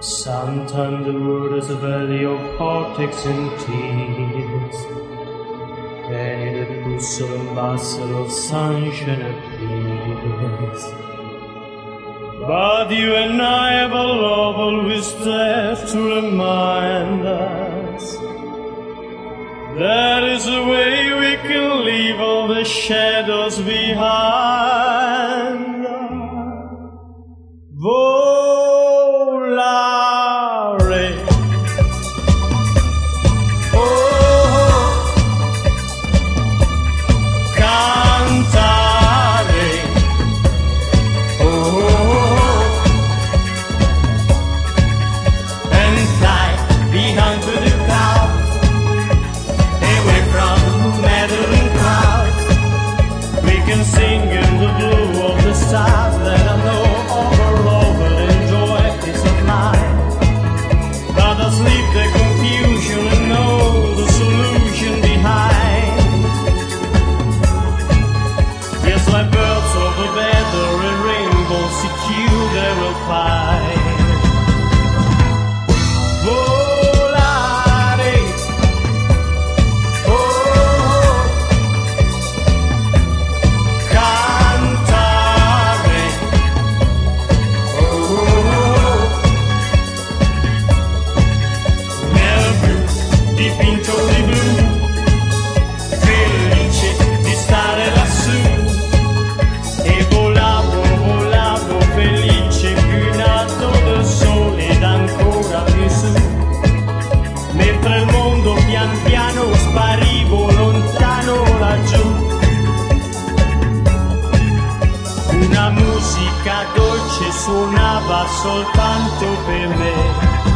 Santander is a valley of heartaches and tears. And in the and bustle of sunshine appears. But you and I have a love always there to remind us. That is the way we can leave all the shadows behind. Feather and rainbow secure they will find. noche suonava soltanto per me